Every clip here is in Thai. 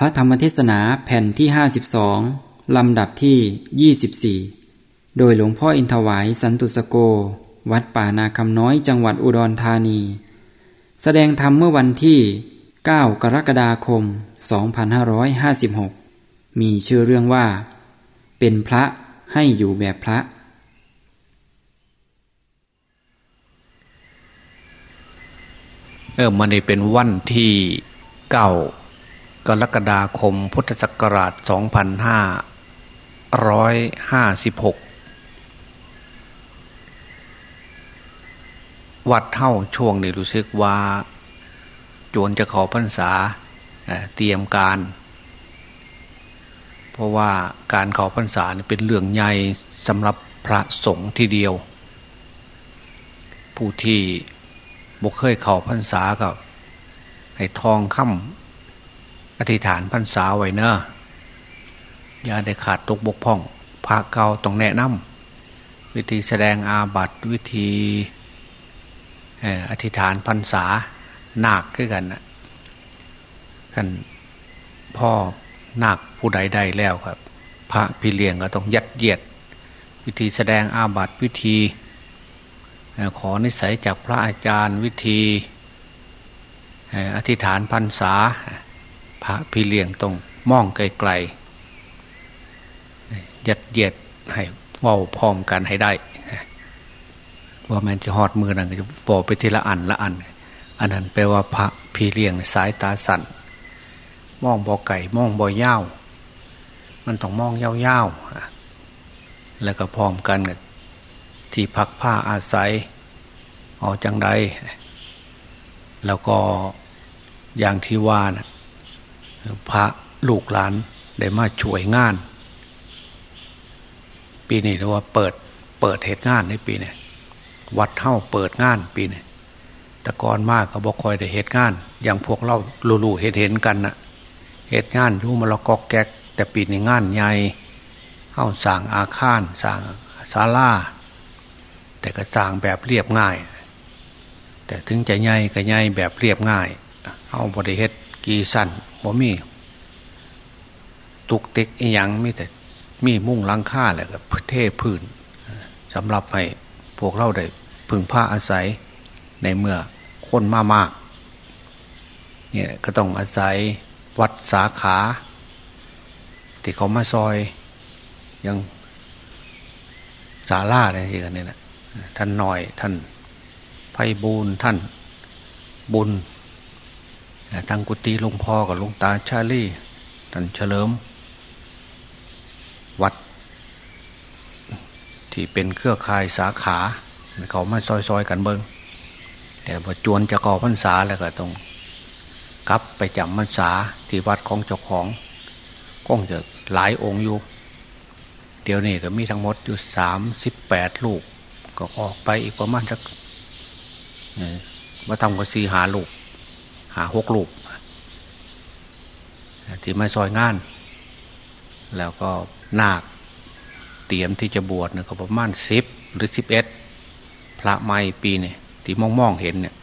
พระธรรมเทศนาแผ่นที่ 52 ลำดับที่ 24 โดยหลวงพ่ออินทวายสันตุสโก วัดป่านาคำน้อยจังหวัดอุดรธานี แสดงธรรมเมื่อวันที่ 9 กรกฎาคม 2556 มีชื่อเรื่องว่า เป็นพระให้อยู่แบบพระเออมันนี่เป็นวันที่เก้า กรกฎาคมพุทธศักราช 2556 วัดเท่าช่วงนี้รู้สึกว่า จวนจะขอพรรษาเตรียมการ เพราะว่าการขอพรรษาเป็นเรื่องใหญ่สำหรับพระสงฆ์ทีเดียว ผู้ที่บุกเคยเข่าพรรษากับให้ทองค่ำ อธิษฐานพรรษาไว้เนอะอย่าได้ขาดตกบกพร่องพระเก่าต้องแนะนำวิธีแสดงอาบัติวิธีอธิษฐานพรรษาหนาคขึ้นกันนะกันพ่อหนาคผู้ใดใดแล้วครับ พระพี่เลี้ยงก็ต้องยัดเยียด วิธีแสดงอาบัติวิธีขอนิสัยจากพระอาจารย์วิธีอธิษฐานพรรษา พระพี่เลี้ยงตรงมองไกลๆยัดเยียดให้ว่าพร้อมกันให้ได้ว่ามันจะหอดมือนั่นก็จะบอกไปทีละอันละอัน อันนั้นแปลว่าพระพี่เลี้ยงสายตาสั่นมองบ่อไก่มองบ่อยาวมันต้องมองยาวๆแล้วก็พร้อมกันที่พักผ้าอาศัยออกจังใดแล้วก็อย่างที่ว่านะ พระลูกหลานได้มาช่วยงาน ปีนี้เรียกว่าเปิดเปิดเหตุงานในปีนี้วัดเท่าเปิดงานปีนี้แต่ก่อนมากก็บอกคอยได้เหตุงาน อย่างพวกเราลู่ๆเห็นเห็นกันนะเหตุงานยุ่มาละกอกแก๊กแต่ปีนี้งานใหญ่เข้าสั่งอาคารสั่งศาลาแต่ก็สร้างแบบเรียบง่าย แต่ถึงจะใหญ่ก็ใหญ่แบบเรียบง่าย เอาบริเฮต กีสั้นบ่มี ตุกติกอีหยังมีแต่มีมุ่งลังค่าแหละกับเทพื้นสำหรับให้พวกเราได้พึงผ้าอาศัยในเมื่อคนมามากเนี่ยก็ต้องอาศัยวัดสาขาที่เขามาซอยยังศาลาอะไรที่กันเนี่ยนะท่านหน่อยท่านไพบูลท่านบุญ ทางกุฏิหลวงพ่อกับหลวงตาชาลี่ท่านเฉลิม วัด ที่เป็นเครือข่ายสาขาเขามาซอยๆกันเบิงแต่พอจวนจะก่อพรรษาแล้วก็ต้องกลับไปจำพรรษาที่วัดของเจ้าของก้องจะหลายองค์อยู่ เดี๋ยวนี้ก็มีทั้งหมดอยู่สามสิบแปดลูก ก็ออกไปอีกประมาณสักมาทำกับสีหาลูก หาหกลูกที่มาซอยงาน แล้วก็นาคเตรียมที่จะบวชเนี่ยก็ประมาณสิบหรือสิบเอ็ดพระไม่ปีเนี่ยที่มองมองเห็นเนี่ย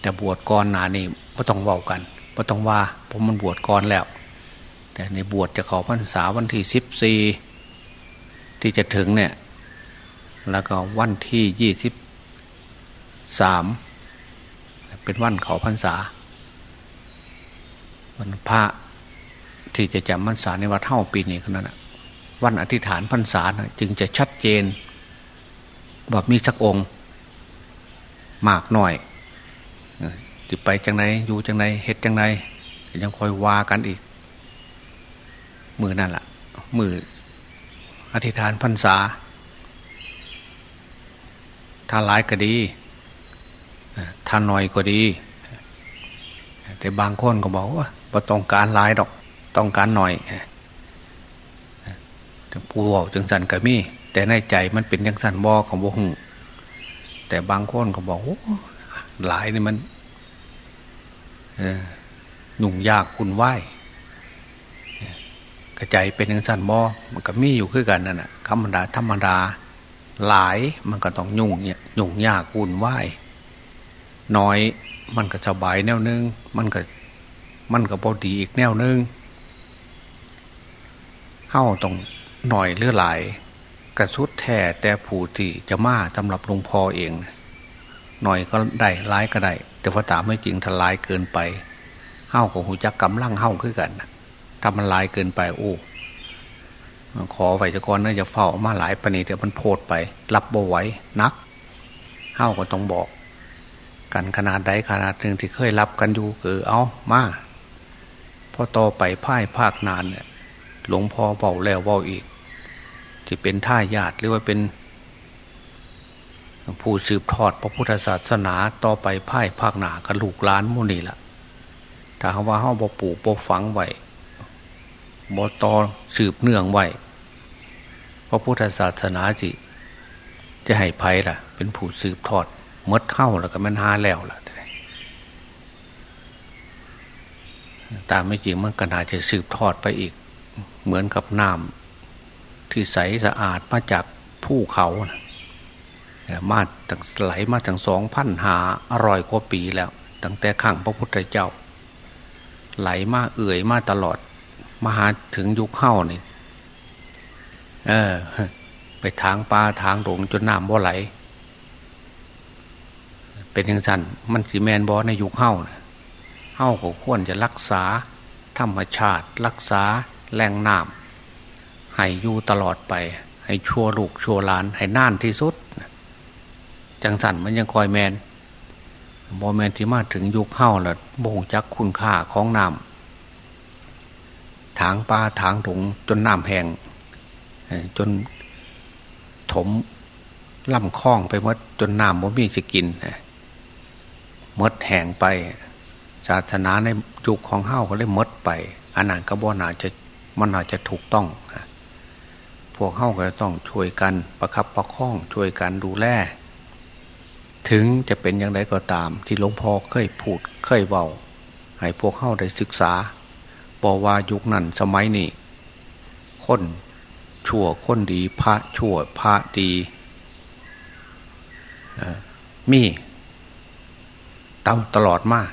แต่บวชก่อนหนานี่ก็ต้องเว้ากันก็ต้องว่าเพราะมันบวชก่อนแล้ว แต่ในบวชจะขอพรรษาวันที่สิบสี่ที่จะถึงเนี่ย แล้วก็วันที่ยี่สิบสาม เป็นวันเขาพรรษา วันพระที่จะจำพรรษาในวัดเท่าปีนี้นั้นนะวันอธิษฐานพรรษานะจึงจะชัดเจนว่ามีสักองค์มากหน่อยจิไปจังไหนอยู่จังไหนเฮ็ดจังไหนยังคอยวากันอีก มือนั่นแหละมืออธิษฐานพรรษาถ้าหลายก็ดี ถ้าน้อยก็ดี แต่บางคนก็บอกว่าต้องการหลายดอก ต้องการหน่อยผู้บอกจึงสันก็มี แต่ในใจมันเป็นยังสันบอของบ่หงแต่บางคนก็บอกหลายนี่มันหนุ่งยากคุณไหวกระใจเป็นยังสันบอมันก็มีอยู่คือกันนั่นแหะธรรมดาธรรมดาหลายมันก็ต้องยุ่งเนี่ยยุ่งยากวุ่นว น้อย มันก็สบายแนวนึง มันก็มันก็บอดีอีกแนวนึงเข้าตรงหน่อยหรือหลายกระสุดแท้แต่ผู้ที่จะมาสำหรับหลวงพ่อเอง หน่อยก็ได้ร้ายก็ได้ แต่พอตามไม่จริงถ้าร้ายเกินไปเข้าของหูจักกำลังเข้าขึ้นกันถ้ามันร้ายเกินไป โอ้ขอไฟจะก่อนนะจะเฝ้ามาหลายปณีเดี๋ยวมันโพดไป รับบ่ไหวนักเข้าก็ต้องบอก กันขนาดใดขนาดหนึ่งที่เคยรับกันอยู่คือเอามาพอต่อไปพ่ายภาคนานเนี่ยหลวงพ่อเบาแล้วเบาอีกที่เป็นท่าญาติหรือว่าเป็น ผู้สืบทอดพระพุทธศาสนาต่อไปพ่ายภาคหนากระลูกล้านมุนีละถ้าว่าห้าบ่ปู่บ่ฝังไว้บ่ต่อสืบเนื่องไว้พระพุทธศาสนาจิจะให้ภัยล่ะ เป็นผู้สืบทอด มดเข้าแล้วก็มันหาแล้วล่ะตามไม่จริงมันก็น่าจะสืบทอดไปอีก เหมือนกับน้ำที่ใสสะอาดมาจากผู้เขานะมาตั้งไหลมาตั้งสองพันหาอร่อยกว่าปีแล้ว ตั้งแต่ขังพระพุทธเจ้า ไหลมาเอื่อยมาตลอด มาหาถึงยุคเข้านี่ เออ ไปทางปลาทางหลงจนน้ำบ่าไหล เป็นยังสันมันสีแมนบอในยุคเข้านะเฮ้าก็ควรจะรักษา ธรรมชาติ รักษาแรงน้ำให้อยู่ตลอดไป ให้ชัวลูกชัวหลาน ให้น่านที่สุดจังสันมันยังคอยแมนบอแมนที่มาถึงยุคเข้าแล้วบ่งจักคุณค่าของน้ำถางปลาถางถุงจนน้ำแห้งจนถมล่ำคล้องไปมดจนน้ำบ่มีจะกิน มดแห้งไปศาสนาในยุคของเฮ้าก็เลยมดไปอันนั้นก็บ่นาจะมันอาจจะถูกต้องพวกเฮ้าก็ต้องช่วยกันประคับประคองช่วยกันดูแลถึงจะเป็นอย่างไรก็ตาม ที่หลวงพ่อเคยพูดเคยเบาให้พวกเฮ้าได้ศึกษาบอกว่ายุคนั้นสมัยนี้คนชั่วคนดีพระชั่วพระดีมี ตามตลอดมาก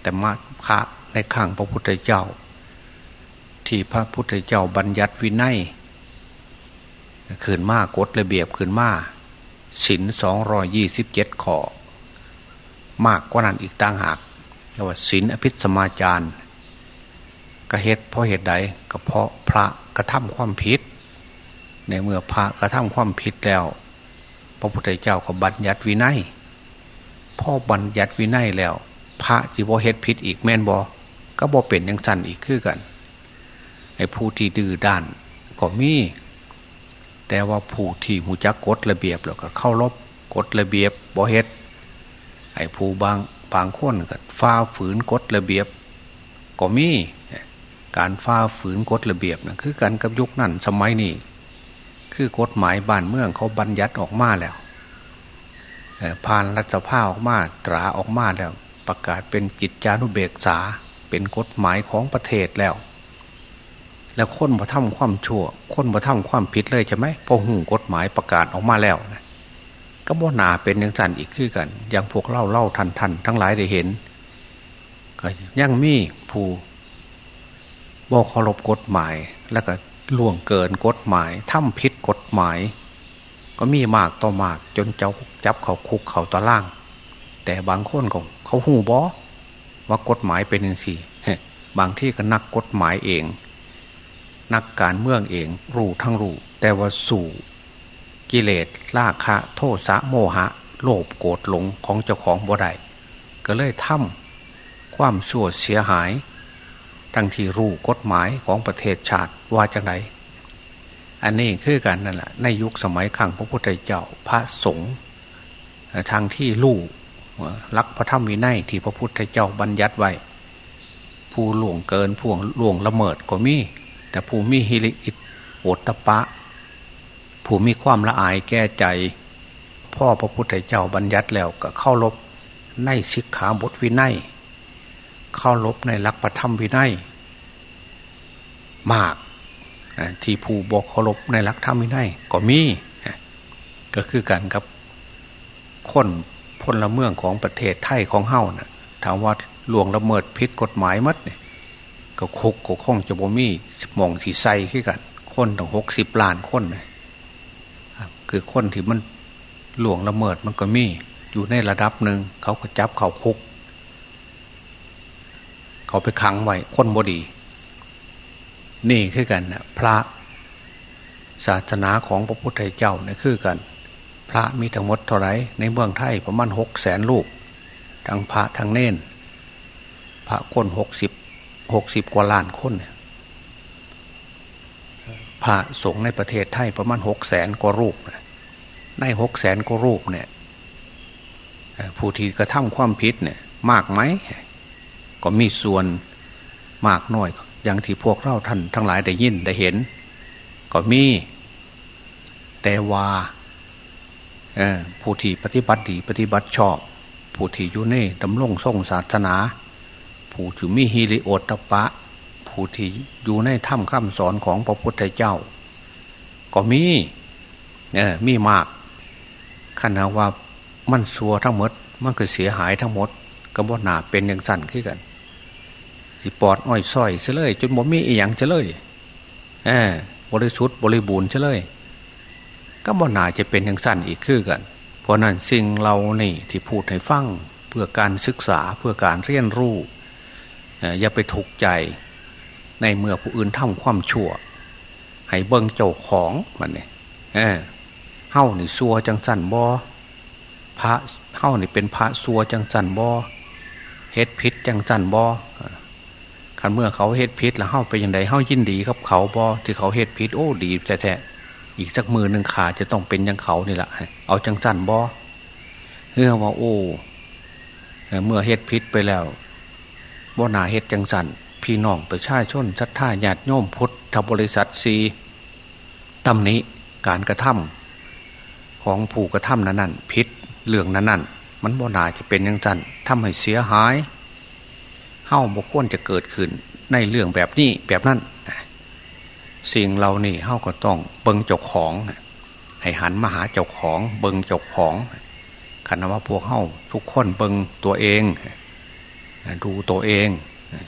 แต่มาพระในข้างพระพุทธเจ้า ที่พระพุทธเจ้าบัญญัติวินัยขืนมากฎระเบียบขืนมาศินสองรอยี่สิบเจ็ดขอ มากกว่านั้นอีกต่างหากเรียกว่าศินอภิสมาจารกระเหตุเพราะเหตุใดก็เพราะพระกระทำความผิด ในเมื่อพระกระทำความผิดแล้ว พระพุทธเจ้าก็บัญญัติวินัย พ่อบัญญัติวินัยแล้ว พระจีบเฮ็ดพิษอีกแม่นบอก็บอเป็นยังสั่นอีกคือกันไอ้ผู้ที่ดื้อด้านก็มี แต่ว่าผู้ที่หูจักกฎระเบียบแล้วก็เข้ารบกฎระเบียบบอเฮ็ดไอ้ผู้บางบางคนก็ฟ้าฝืนกฎระเบียบ ก็มี การฟ้าฝืนกฎระเบียบนะคือกันกับยุคนั้นสมัยนี้คือกฎหมายบ้านเมืองเขาบัญญัติออกมาแล้ว ผ่านรัฐสภาออกมาตราออกมาแล้วประกาศเป็นกิจจานุเบกษา เป็นกฎหมายของประเทศแล้ว แล้วคนมาทำความชั่ว คนมาทำความผิดเลยใช่ไหมพอหูกฎหมายประกาศออกมาแล้วนะก็บ่นาเป็นอย่างสันอีกขึ้นกันอย่างพวกเล่าเล่าทันทันทั้งหลายได้เห็นก็ยังมีผู้บอกเคารพกฎหมายแล้วก็ล่วงเกินกฎหมายทำผิดกฎหมาย ก็มีมากต่อมากจนเจ้าจับเขาคุกเขาตะล่าง แต่บางคนก็เขาหูบอว่ากฎหมายเป็นย่งสี่บางที่ก็นักกฎหมายเอง นักการเมืองเองรู้ทั้งรู้ แต่ว่าสู่กิเลสราคะ โทสะโมหะ โลภโกรธหลงของเจ้าของบ่ได้ก็เลยทำความชั่วเสียหาย ทั้งที่รู้กฎหมายของประเทศชาติว่าจังไร อันนี้คือกันนั่นแหละในยุคสมัยขังพระพุทธเจ้าพระสงฆ์ทางที่ลู่รักพระธรรมวินัยที่พระพุทธเจ้าบัญญัติไว้ ผู้หลวงเกินผู้หลวงละเมิดก็มี แต่ผู้มีฮิริอิตโอตปะ ผู้มีความละอายแก้ใจ พ่อพระพุทธเจ้าบัญญัติแล้วก็เข้ารบในสิกขาบทวินัยเข้ารบในรักพระธรรมวินัยมาก ที่ผู้บอกเคารพในรักธรรมวินัยก็มีก็คือกันครับคนพลเมืองของประเทศไทยของเฮ้านะ่ะถามว่าหลวงละเมิดพิษกฎหมายมัดเนี่ยก็คุกก็คงจะบ่มีมองสีใสขึ้นกัน คนตั้งหกสิบล้านคนเลยคือคนที่มันหลวงละเมิดมันก็มี อยู่ในระดับหนึ่งเขาก็จับเขาคุก เขาไปขังไว้คนบดี นี่คือกันนะพระศาสนาของพระพุทธเจ้าเนี่ยคือกัน พระมีทั้งหมดเท่าไรในเมืองไทยประมาณหกแสนลูกทั้งพระทั้งเน้นพระคนหกสิบหกสิบกว่าล้านคนเนี่ยพระสงฆ์ในประเทศไทยประมาณหกแสนกว่ารูปในหกแสนกว่ารูปเนี่ยผู้ที่กระทำความผิดเนี่ย มากไหมก็มีส่วนมากน้อย อย่างที่พวกเราท่านทั้งหลายได้ยินได้เห็น ก็มี แต่ว่าผู้ที่ปฏิบัติดีปฏิบัติชอบ ผู้ที่อยู่ในดำรงทรงศาสนา ผู้ที่มีฮิริโอตปะ ผู้ที่อยู่ในถ้ำคำสอนของพระพุทธเจ้า ก็มีเออมีมากขณะว่ามันซัวทั้งหมด มันก็เสียหายทั้งหมดกระบอกหนาเป็นอย่างสั่นขึ้นกัน สิปอดอ้อยส้อยเฉลยจนบ่มีอีหยังเฉลยเออบริสุทธิ์บริบูรณ์เฉลยก็บ่หนาจะเป็นอย่างสั้นอีกคือกัน เพราะนั้นสิ่งเรานี่ที่พูดให้ฟังเพื่อการศึกษาเพื่อการเรียนรู้อย่าไปถูกใจในเมื่อผู้อื่นทำความชั่ว ให้เบิ้งเจ้าของมันเนี่ยเฮ้านี่ซัวจังสันบอพระเฮ้านี่เป็นพระซัวจังสันบอเฮ็ดพิษจังสันบอ คันเมื่อเขาเฮ็ดพิษแล้วเฮ้าไปยังไงเฮ้ายินดีครับเขาบอที่เขาเฮ็ดพิษโอ้ดีแท้อีกสักมือหนึ่งขาจะต้องเป็นยังเขานี่แหละเอาจังสันบอเรื่องว่าโอ้เมื่อเฮ็ดพิษไปแล้วบ่นาเฮ็ดจังสันพี่น้องประชาชนชัดท่าญาติโยมพุทธบริษัทสีตำนี้การกระทำของผู้กระทำนั้นนั่นพิษเรื่องนั้นนั่นมันบ่นาจะเป็นยังสันทำให้เสียหาย เฮ้าบุควรจะเกิดขึ้นในเรื่องแบบนี้แบบนั้นสิ่งเรานี่เฮ้าก็ต้องเบิงเจ้าของ ให้หันมาหาเจ้าของ เบิงเจ้าของคณะว่าพวกเฮ้าทุกคนเบิงตัวเอง ดูตัวเอง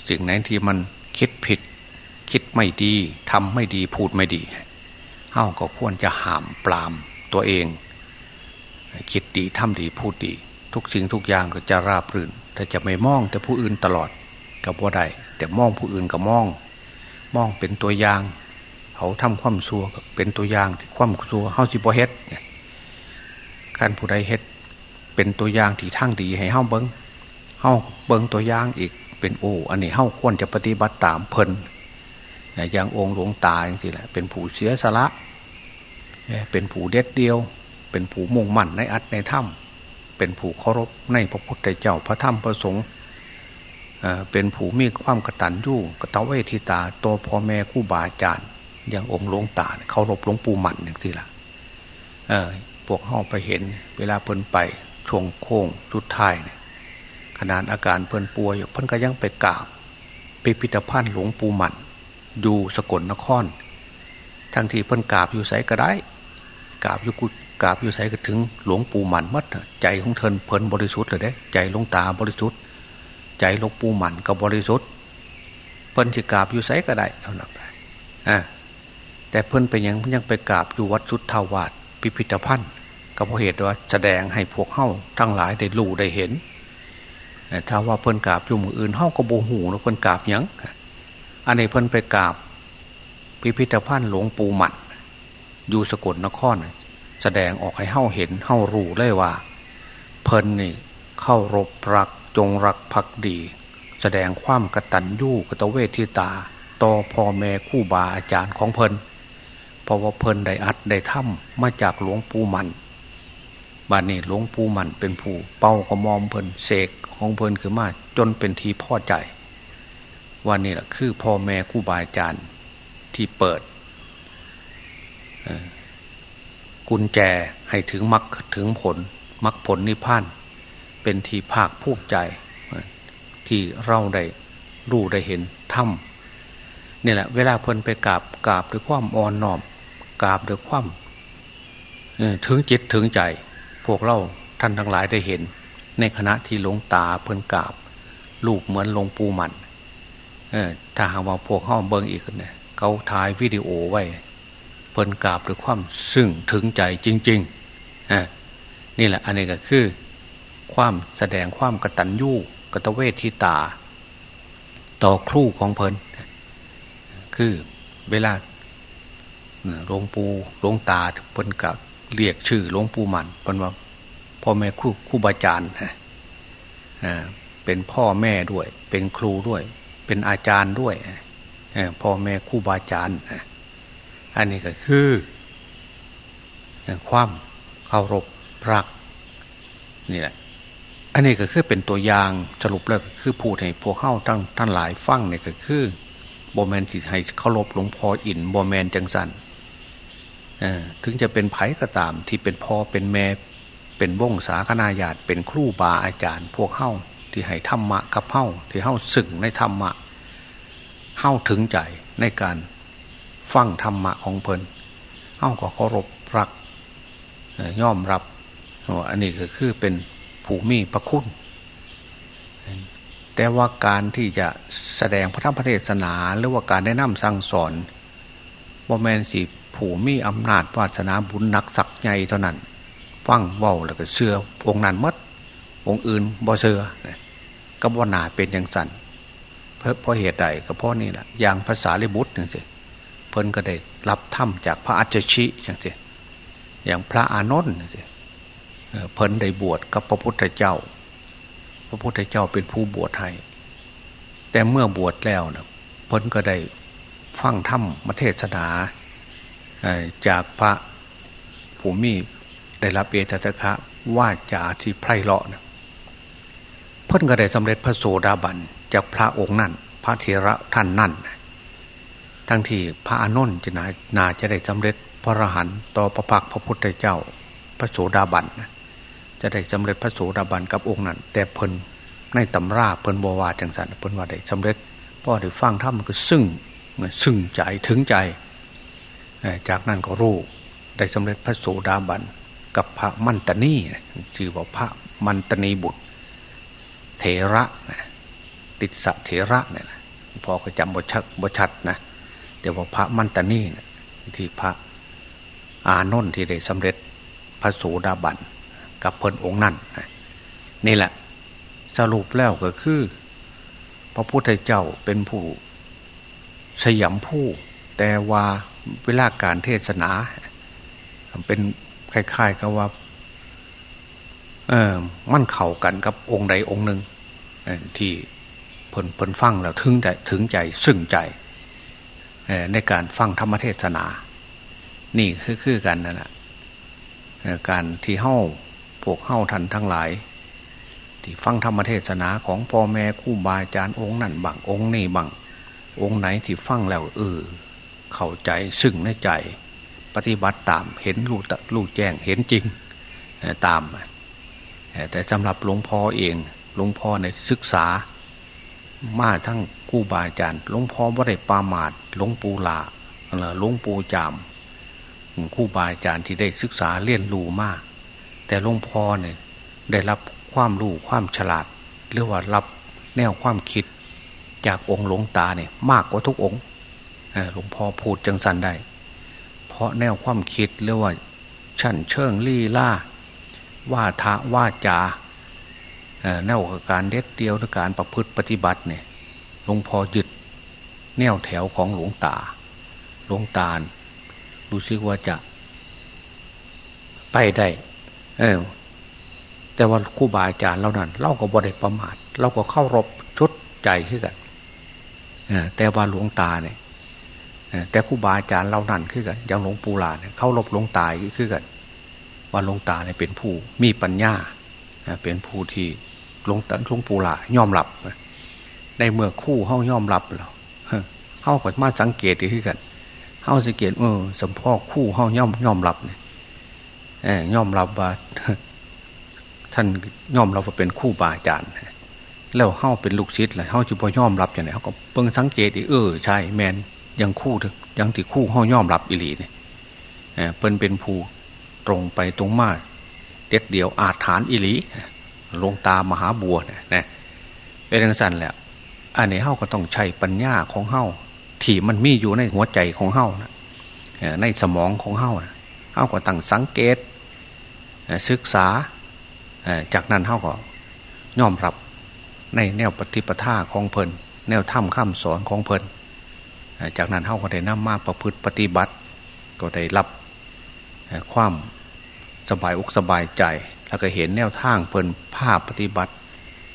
สิ่งไหนที่มันคิดผิด คิดไม่ดีทำไม่ดีพูดไม่ดีเฮ้าก็ควรจะห้ามปรามตัวเอง คิดดีทำดีพูดดี ทุกสิ่งทุกอย่างก็จะราบรื่นแต่จะไม่มองแต่ผู้อื่นตลอด กับว่าใดแต่มองผู้อื่นก็มอง มองเป็นตัวอย่าง เขาทำความซัวเป็นตัวอย่างที่ความซัวเฮาสิบ่เฮ็ดการผู้ใดเฮ็ดเป็นตัวอย่างที่ทั้งดีให้เฮาเบิงเฮาเบิงตัวอย่างอีกเป็นโอ้อันนี้เฮาควรจะปฏิบัติตามเพลินอย่างองค์หลวงตาอย่างนี้แหละเป็นผู้เสียสละเป็นผู้เด็ดเดียว เป็นผู้มุ่งมั่นในอัตในถ้ำเป็นผู้เคารพในพระพุทธเจ้าพระธรรมพระสงฆ์ เป็นผู้มีความกตัญญูกตเวทิตาตัวพ่อแม่คู่บาอาจารย์อย่างองค์หลวงตาเขารบหลวงปู่หมันอย่างที่ละเออพวกห้องไปเห็น เวลาเพิ่นไปช่วงโค้งสุดท้ายเนี่ยขนาดอาการเพิ่นป่วยเพิ่นก็ยังไปกราบไปพิพิธภัณฑ์หลวงปู่หมันอยู่สกลนคร ทั้งที่เพิ่นกราบอยู่ไสก็ได้กราบอยู่กุกราบอยู่ไสก็ถึงหลวงปู่หมันมัดใจของเทินเพิ่นบริสุทธิ์เลยเด้ ใจหลวงตาบริสุทธิ์ ใจหลวงปู่หมันก็บริสุทธิ์เพิ่นจะกราบอยู่ไสก็ได้เอาหนักไปอ่าแต่เพิ่นไปยังยังไปกราบอยู่วัดสุทธาวาสพิพิธภัณฑ์ก็เพราะเหตุว่าแสดงให้พวกเฮ้าทั้งหลายได้รู้ได้เห็นถ้าว่าเพิ่นกราบอยู่มืออื่นเฮ้าก็โบหูแล้วเพิ่นกราบยังอันนี้เพิ่นไปกราบ พิพิธภัณฑ์หลวงปู่หมันอยู่สกลนครแสดงออกให้เฮ้าเห็นเฮ้ารู้เลยว่า เพิ่นนี่เข้ารบรัก จงรักพักดี แสดงความกตัญญูกตเวทิตา ต่อพ่อแม่คู่บาอาจารย์ของเพิ่นเพราะว่าเพลินได้อัดได้ถ้ำมาจากหลวงปู่มันบานนี้หลวงปู่มันเป็นผู้เป่ากระมอมเพลินเสกของเพลินคือมาจนเป็นทีพ่อใจวันนี้แหละคือพ่อแม่คู่บาอาจารย์ที่เปิดกุญแจให้ถึงมรรคถึงผลมรรคผลนิพพาน เป็นทีภาคภูมิใจ ที่เราได้รู้ได้เห็นถ้ำนี่แหละเวลาเพลินไปกราบกราบด้วยความอ่อนน้อมกราบด้วยความถึงจิตถึงใจ พวกเราท่านทั้งหลายได้เห็น ในขณะที่หลวงตาเพิ่นกราบลูกเหมือนหลวงปู่มันถ้าหากว่าพวกห้องเบิ้งอีกเนี่ยเขาถ่ายวิดีโอไว้ เพิ่นกราบด้วยความซึ่งถึงใจจริงๆนี่แหละอันนี้ก็คือ ความแสดงความกตัญญูกตเวทิตา ต่อครูของเพลินคือเวลาหลวงปู่หลวงตาเพิ่นกับเรียกชื่อหลวงปู่มันเพิ่นว่าพ่อแม่คู่คู่บาอาจารย์เป็นพ่อแม่ด้วย เป็นครูด้วย เป็นอาจารย์ด้วยพ่อแม่คู่บาอาจารย์อันนี้ก็คือความเคารพรักนี่แหละ อันนี้ก็คือเป็นตัวอย่างสรุปแล้วคือพูดให้พวกเข้าทั้งท่านหลายฟังเนี่ยก็คือโบแมนที่ให้เคารพหลวงพ่ออินโบแมนจังสันถึงจะเป็นไผ่ก็ตามที่เป็นพ่อเป็นแม่เป็นวงสาคณาญาติเป็นครูบาอาจารย์ พวกเข้าที่ให้ธรรมะกับเข้าที่เข้าสึ่งในธรรมะเข้าถึงใจในการฟังธรรมะของเพลินเข้าก็เคารพรักย่อมรับอันนี้ก็คือเป็น ผูมีพระคุณ แต่ว่าการที่จะแสดงพระธรรมเทศนาหรือว่าการแนะนำสั่งสอนบ่าแมนสิผู้มีอำนาจวาสนาบุญนักศักย์ใหญ่เท่านั้น ฟังเว้าแล้วก็เชื่อองค์นั้นมัดองค์อื่นบ่เชื่อก็บ่นาเป็นอย่างสันเพราะเพราะเหตุใดก็เพราะนี่แหละอย่างภาษาลิบุตรนี่สิเพิ่นก็ได้รับถ้ำจากพระอัจฉริอย่างสิอย่างพระอานนท์นี่สิ เพิ่นได้บวชกับพระพุทธเจ้า พระพุทธเจ้าเป็นผู้บวชให้ แต่เมื่อบวชแล้วนะเพิ่นก็ได้ฟังธรรมมเทศนาจากพระผู้มีได้รับเอตตะคะว่าจาที่ไพรเลาะนะเพิ่นก็ได้สำเร็จพระโสดาบันจากพระองค์นั่น พระเถระท่านนั่น ทั้งที่พระอนุนจะนานาจะได้สำเร็จพระอรหันต์ต่อพระพักพระพุทธเจ้า พระโสดาบัน จะได้สำเร็จพระโสดาบันกับองค์นั้น แต่เพิ่นในตำราเพิ่นบวาจังสันเพิ่นว่าได้สำเร็จพ่อได้ฟังธรรมก็ซึ่งซึ่งใจถึงใจ จากนั้นก็รู้ได้สำเร็จพระโสดาบันกับพระมันตนีชื่อว่าพระมันตนีบุตร เถระติดสะเถระเนี่ยพอก็จำบทชัดบทชัดนะแต่ว่าพระมันตนีที่พระอานนท์ที่ได้สำเร็จพระโสดาบัน กับเพลินองค์นั่นนี่แหละ สรุปแล้วก็คือ พระพุทธเจ้าเป็นผู้สยามผู้แต่ว่าเวลาการเทศนา เป็นคล้ายๆกับว่าเออมันเข่ากันกับองค์ใดองค์หนึ่งที่ผลผลฟังแล้วถึงใจถึงใจซึ่งใจในการฟังธรรมเทศนา นี่คือคือกันนั่นแหละการที่เฮ้า พวกเฮ้าทันทั้งหลาย ที่ฟังธรรมเทศนาของพ่อแม่คู่บาอาจารย์องค์นั่นบังองค์นี่บังองค์ไหนที่ฟังแล้วเออเข้าใจซึ่งในใจ ปฏิบัติตามเห็นรู้รู้แจ้งเห็นจริงตาม แต่สำหรับหลวงพ่อเองหลวงพ่อในศึกษา มาทั้งกู้บาอาจารย์หลวงพ่อว่าได้ปามาดหลวงปู่ลาหลวงปู่จามคู่บาอาจารย์ที่ได้ศึกษาเรียนรู้มาก แต่หลวงพ่อเนี่ยได้รับความรู้ความฉลาด หรือว่ารับแนวความคิดจากองค์หลวงตาเนี่ยมากกว่าทุกองค์หลวงพ่อพูดจังสันได้ เพราะแนวความคิดเรียกว่า ชั้นเชิงลี่ล่า ว่าทะว่าจาแนวการเด็ดเดียวในการประพฤติปฏิบัติเนี่ยหลวงพ่อยึดแนวแถวของหลวงตา หลวงตารู้สึกว่าจะ ไปได้ เออ แต่ว่าครูบาอาจารย์เรานั้นเราก็บริประมาทเราก็เข้ารบชดใจขึ้นกันแต่ว่าหลวงตาเนี่ยแต่ครูบาอาจารย์เรานั่นคือกันอย่างหลวงปู่หลานเข้าลบหลวงตายคือกัน ว่าหลวงตาเนี่ยเป็นผู้มีปัญญาเป็นผู้ที่หลวงตาหลวงปู่หลายอมรับในเมื่อคู่เขายอมรับเราเขาก็มาสังเกตที่กันเขาสังเกตเออสมพ่อคู่เขาย่อมยอมรับเนี่ย ย่อมรับว่าท่านย่อมรับว่าเป็นคู่บาอาจารย์แล้วเข้าเป็นลูกศิษย์เลยเข้าจะพอยอมรับอย่างไรเขาก็เพิ่งสังเกตอีเออใช่แมนยังคู่ยังที่คู่ห้อยอมรับอิลีเนี่ยเปิ้นเป็นผู้ตรงไปตรงมาเด็ดเดียวอาถานอิลีลงตามหาบัวเนี่ยนะเป็นทังสั้นแหละอันนี้เฮาก็ต้องใช้ปัญญาของเฮาที่มันมีอยู่ในหัวใจของเฮานะในสมองของเฮานะเฮาก็ตั้งสังเกต ศึกษาจากนั้นเฮาก็ยอมรับในแนวปฏิปทาของเพลินแนวถ้ำข้ามสอนของเพลินจากนั้นเฮาก็ได้นำมาประพฤติปฏิบัติ ก็ได้รับความสบายอกสบายใจ แล้วก็เห็นแนวทางเพลินภาพปฏิบัติ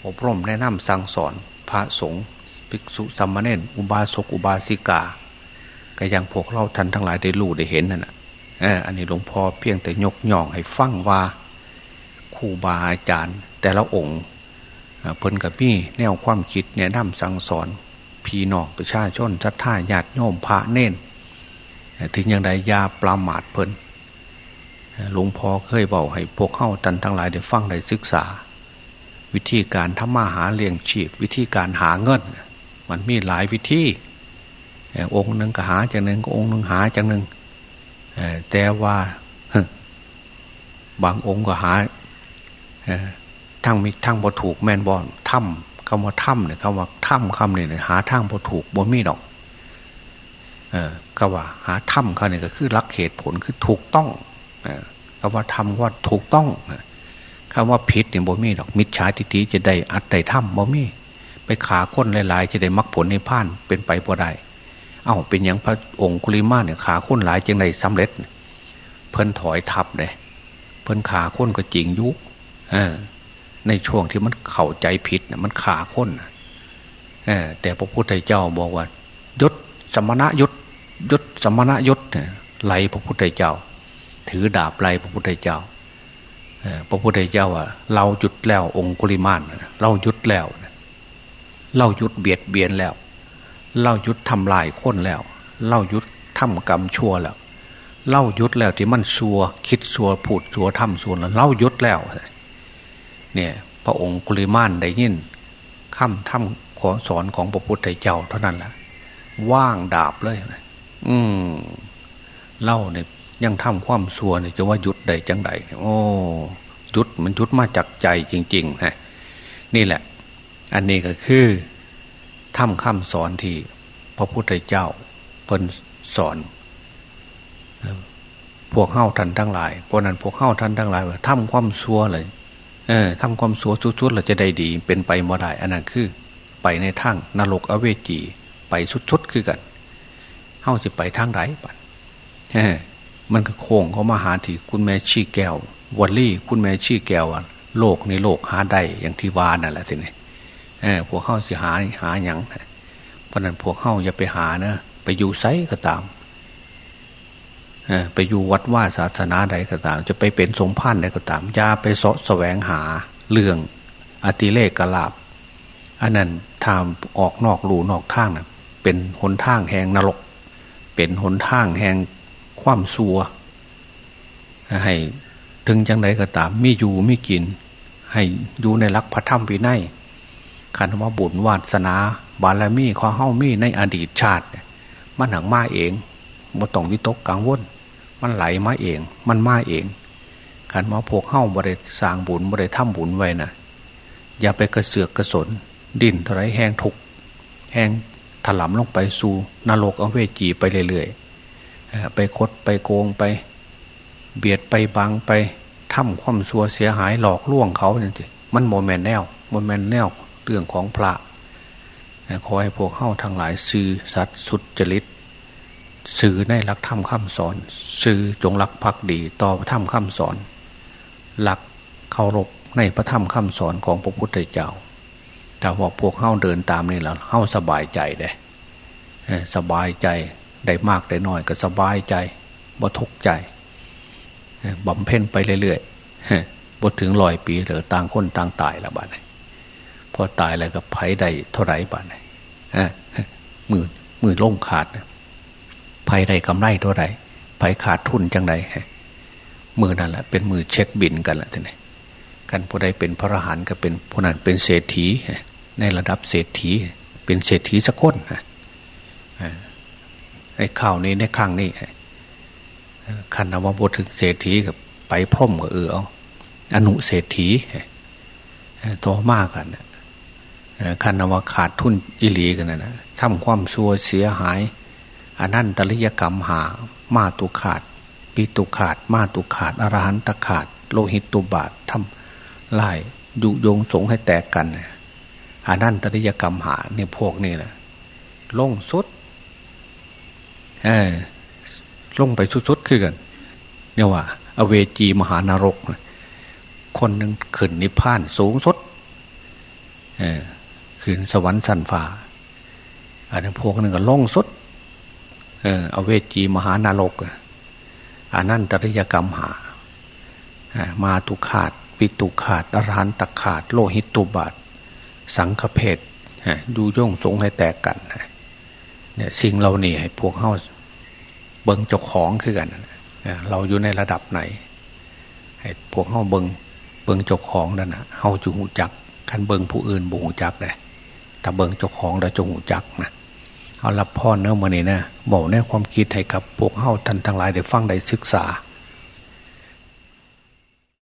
อบรมแนะนำสั่งสอนพระสงฆ์ภิกษุสัมมาเนนอุบาสกอุบาสิกา ก็ยังพวกเราท่านทั้งหลายได้รู้ได้เห็นนั่นแหะ อันนี้หลวงพ่อเพียงแต่ยกย่องให้ฟังว่าครูบาอาจารย์ แต่ละองค์เพิ่นกับพี่แนวความคิดเนี่ยนำสั่งสอนพี่น้องประชาชนชัดท่าญาติโยมพระเน้นถึงอย่างใดยาปลาหมาดเพิ่นหลวงพ่อเคยบอกให้พวกเข้าตันทั้งหลายได้ฟังได้ศึกษา วิธีการทำมาหาเลี้ยงชีพ วิธีการหาเงิน มันมีหลายวิธีองค์หนึ่งก็หาจากหนึ่งองค์หนึ่งหาจากหนึ่ง แต่ว่าบางองค์ก็หาทั้งมีทั้งบ่ถูกแมนบอลถ้ำคำว่าถ้ำเนี่ยคำว่าถ้ำคำเนี่ยหาทางบ่ถูกบ่มีดอกเออก็ว่า หาถ้ำเขาเนี่ยก็คือรักเหตุผลคือถูกต้องคำว่าทำว่าถูกต้องคำว่าผิดเนี่ยบ่มีดอก มิจฉาทิฏฐิจะได้อัดได้ถ้ำบ่มีไปขาค้นหลาย ๆ จะได้มรรคผลในพานเป็นไปบ่ได้ เอ้าเป็นอย่างพระองค์กุลิมาเนี่ยขาค้นหลายจึงได้สำเร็จ เพิ่นถอยทับเลยเพิ่นขาค้นก็จริงยุเออ ในช่วงที่มันเข่าใจผิดนะมันขาค้นแต่พระพุทธเจ้าบอกว่ายศสมณะยศยศสมณะยศไหลพระพุทธเจ้า ถือดาบไหลพระพุทธเจ้าพระพุทธเจ้าว่าเราหยุดแล้วองคุลิมานเราหยุดแล้ว เราหยุดเบียดเบียนแล้ว เรายุดทำลายคนแล้วเรายุดทำกรรมชั่วแล้วเรายุดแล้วที่มันชัวคิดชัวพูดชัวทำชัวแล้วเรายุดแล้ว เนี่ยพระองค์กุลิมานได้ยินคำทำขอสอนของพระพุทธเจ้าเท่านั้นแหละว่างดาบเลย อืมเล่าเนี่ยยังทำความสัวเนี่ยจะว่ายุดใดจังใดโอ้ยุดมันยุดมาจากใจจริงๆนะนี่แหละ อันนี้ก็คือ ทำคำสอนที่พระพุทธเจ้าเพิ่นสอน พวกเข้าทันทั้งหลายเพราะนั้นพวกเข้าทันทั้งหลายว่าทำความซัวเลยเออทำความสัวชุดๆเราจะได้ดี เป็นไปม่ได้อันนั้นคือ ไปในทางนรกอเวจีไปชุดๆคือกันเฮาจะไปทางไหนปันเออมันก็โค้งเขามาหาที่คุณแม่ชี้แก้ววอลลี่ คุณแม่ชี้แก้วโลกในโลกหาได้อย่างที่วานั่นแหละทีนี้ เออพวกเข้าสิหาหาอย่างเพราะนั้นพวกเข้าอย่าไปหานะไปอยู่ไซก็ตามไปอยู่วัดว่าศาสนาใดก็ตาม จะไปเป็นสมพันธ์ใดก็ตามอย่าไปสะแสวงหาเรื่องอติเลกกลาบอันนั้นทำออกนอกหลูนอกทางนะเป็นหนทางแห่งนรก เป็นหนทางแห่งความซัวให้ถึงจังไดก็ตาม มีอยู่มีกิน ให้อยู่ในรักพระธรรมวินัย คันว่าบุญวาสนา บารมีข้อเฮ้ามีในอดีตชาติ มันหนังมาเองบ่ต้องวิตกกังวลมันไหลมาเอง มันมาเองขันมาพวกเข้าบริสางบุญบริถ้ำบุญไว้นะอย่าไปกระเสือกกระสน ดินเท่าไรแห้งทุกแห้งถลำลงไปสู่นรกอเวจีไปเรื่อยๆไปคดไปโกงไป เบียดไปบังไปทำความซัวเสียหายหลอกล่วงเขาเนี่ยมันโมเมนแนวโมเมนแนว เรื่องของพระขอให้พวกเข้าทั้งหลายซื้อสัตว์สุดจริตสื่อในหลักธรรมคำสอน สื่อจงรักภักดีต่อพระธรรมคำสอน หลักเคารพในพระธรรมคำสอนของพระพุทธเจ้า แต่ว่าพวกเข้าเดินตามนี่แล้วเข้าสบายใจได้สบายใจได้มากได้น้อยก็สบายใจบ่ทุกข์ใจบำเพ็ญไปเรื่อยๆบ่ถึงลอยปีเหลือต่างคนต่างตายแล้วบ้านพ อตายแล้วก็ไผ่ได้เท่าไรบ้านมือมือล่งขาดภัยใดกำไรตัวใดภัยขาดทุนจังใดมือนั่นแหละเป็นมือเช็คบินกันแหละท่านกันผู้ใดเป็นพระอรหันต์ก็เป็นผู้นั้นเป็นเศรษฐีในระดับเศรษฐี เป็นเศรษฐีสักคนไอ้ข่าวนี้ในครั้งนี้ขันนว่าบทถึงเศรษฐีกับไปพร่มกับเออเอาอนุเศรษฐีต่อมากกัน คันว่าขาดทุนอิหลีกันนะนะทำความซัวเสียหายอันนั้นตริยกรรมหา มาตุขาดปีตุขาด มาตุขาดอรหันตขาด โลหิตตุบาททำลายยุโยงสงให้แตกกันอันนั้นตริยกรรมหาเนี่ยพวกนี้แหละลงสุดเออลงไปสุดๆคือกันเนี่ยว่า อเวจีมหานรก คนหนึ่งขึ้นนิพพานสูงสุด ขึ้นสวรรค์สันฟ้าอันนั้นพวกหนึ่งก็ล่องสุดเอออเวจีมหานรกอันนั้นตริยกรรมหา มาตุขาดปิตุขาดอรหันตขาด โลหิตตุบาท สังฆเพศดูย่งสงให้แตกกันเนี่ยสิ่งเรานี่ให้พวกเฮาเบิงเจ้าของคือกันเราอยู่ในระดับไหน ให้พวกเฮาเบิงเบิงเจ้าของนั่นนะเฮาจูหูจักคันเบิงผู้อื่นบูหูจักเลย แต่เบิงเจ้าของเราจงหูจักนะเอาลับพ่อเนื้อมาเนี่นะบอกแนวความคิดให้กับพวกเฮาท่านทั้งหลายได้ฟังได้ศึกษา